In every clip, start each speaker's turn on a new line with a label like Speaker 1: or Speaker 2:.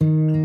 Speaker 1: thank you.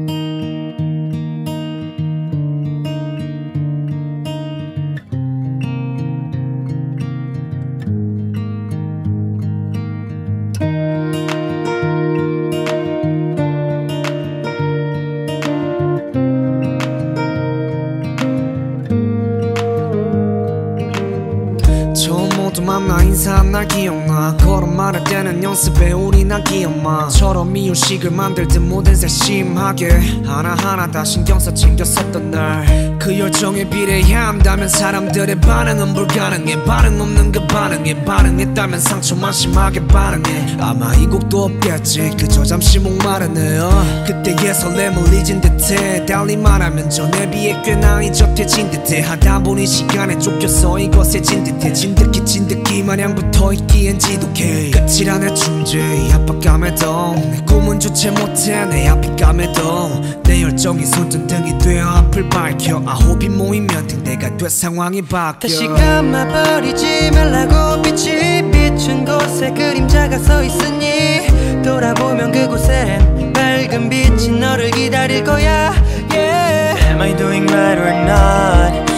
Speaker 1: 만 나 인사한 날 기억나. 걸음 말할 때는 연습해 우리 나 기억마처럼 이유식을 만들 듯 모든 세심하게. 하나하나 다 신경 써 챙겼었던 날. 그 열정에 비례해야 한다면 사람들의 반응은 불가능해. 반응 없는 그 반응에 반응했다면 상처만 심하게 반응해. 아마 이 곡도 없겠지. 그저 잠시 목마르네요 그때의 설렘을 잊은 듯해. 달리 말하면 전에 비해 꽤나 이적해진 듯해. 하다 보니 시간에 쫓겨서 이것에 진 듯해. 진득히 진득 히 마냥 붙어있기엔 지독해. 끝이라 내 존재 이 압박감에도. 내 꿈은 주체 못해 내 앞이감에도. 내 열정이 손전등이 되어 앞을 밝혀. 아홉이 모이면 등대가 돼 상황이 바뀌어.
Speaker 2: 다시 감아버리지 말라고 빛이 비춘 곳에 그림자가 서 있으니 돌아보면 그곳엔 밝은 빛이 너를 기다릴 거야. Yeah.
Speaker 3: Am I doing right or not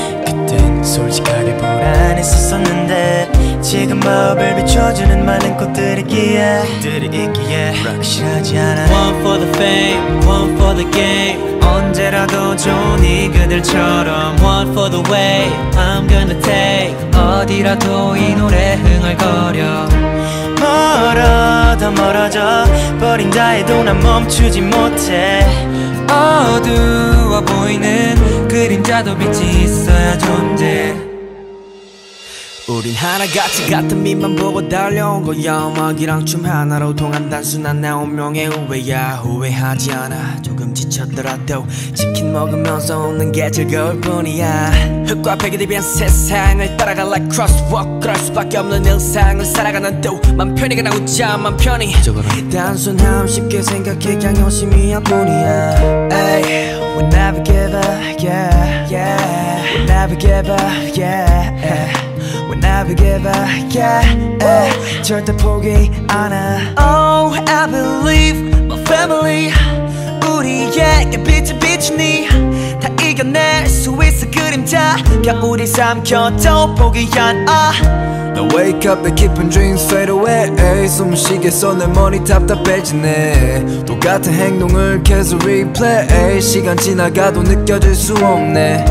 Speaker 3: 솔직하게 불안했었었는데 지금 마음을 비춰주는 많은 꽃들이 있기에 들이 있기에 확실하지 않아.
Speaker 4: One for the fame, one for the game.
Speaker 1: 언제라도 좋니 그들처럼.
Speaker 4: One for the way I'm gonna take.
Speaker 2: 어디라도 이 노래 흥얼거려.
Speaker 3: 멀어 더 멀어져. 버린다 해도 난 멈추지 못해
Speaker 2: 어두워 보이는 그림자도 빛이 있어야 존재.
Speaker 1: 우린 하나같이 같은 빛만 보고 달려온 거야 음악이랑 춤 하나로 통한 단순한 내 운명의 후회야 후회하지 않아 조금 지쳤더라도 치킨 먹으면서 웃는 게 즐거울 뿐이야 흙과 백이 변 세상을 따라갈 like crosswalk 그럴 수밖에 없는 일상을 살아가는 또맘 편히 가나 웃자 맘 편히 단순함 쉽게 생각해 그냥 열심히 할 뿐이야 Ay, We never give up yeah yeah We never give up yeah We never give up, yeah, yeah. 절대 포기 않아
Speaker 3: Oh I believe my family 우리에게 빛을 비추니 다 이겨낼 수 있어 그림자 겨울이 삼켜도 포기 않아
Speaker 5: Now wake up 내 깊은 dreams fade away 숨을 쉬겠어 내 머리 답답해지네 똑같은 행동을 계속 replay 시간 지나가도 느껴질 수 없네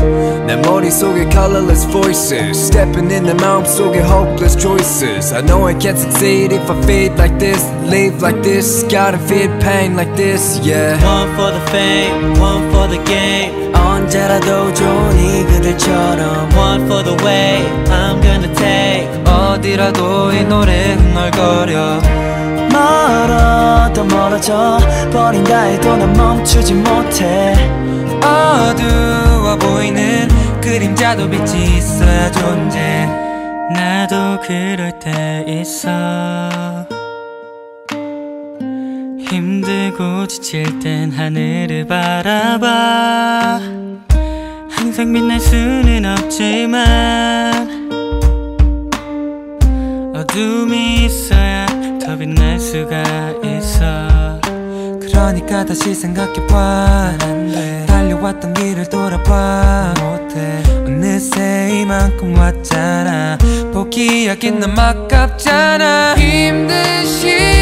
Speaker 5: 내 머릿속에 colorless voices Stepping in 내 마음속에 hopeless choices I know I can't succeed if I feel like this Live like this, gotta feel pain like this, yeah
Speaker 4: One for the fame, one for the game
Speaker 1: 언제라도 좋니 그들처럼
Speaker 4: One for the way I'm gonna take.
Speaker 2: 어디라도 이 노래 흥얼거려.
Speaker 3: 멀어 더 멀어져 버린다 해도 난 멈추지 못해.
Speaker 2: 어두워 보이는 그림자도 빛이 있어야 존재. 나도 그럴 때 있어. 힘들고 지칠 땐 하늘을 바라봐 항상 빛날 수는 없지만 어둠이 있어야 더 빛날 수가 있어. 그러니까 다시 생각해봐. 달려왔던 길을 돌아봐. 못해. 어느새 이만큼 왔잖아. 포기하긴 너무 아깝잖아. 힘든 시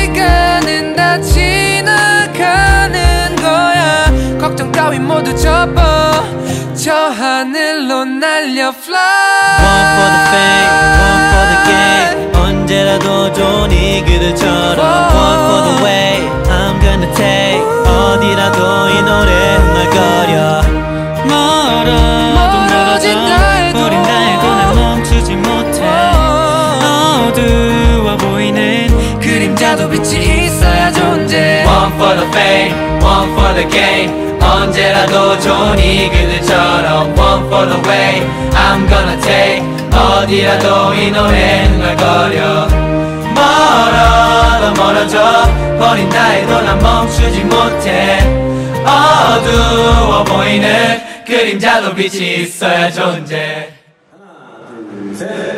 Speaker 2: 저 하늘로 날려 fly
Speaker 4: One for the fame, one for the game 언제라도 좋니 그들처럼 One for the way I'm gonna take 어디라도 이 노래 흥얼거려
Speaker 2: 멀어도 멀어진다 해도
Speaker 4: 버린다 해도 난 멈추지 못해
Speaker 2: 어두워 보이는 그림자도 빛이 있어야 존재
Speaker 6: One for the fame, one for the game 언제라도 좋니 그들처럼 One for the way I'm gonna take 어디라도 이 노래 흥얼거려. 멀어 더 멀어져 버린다 해도 난 멈추지 못해. 어두워 보이는 그림자도 빛이 있어야 존재.
Speaker 7: 셋